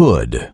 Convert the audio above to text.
could.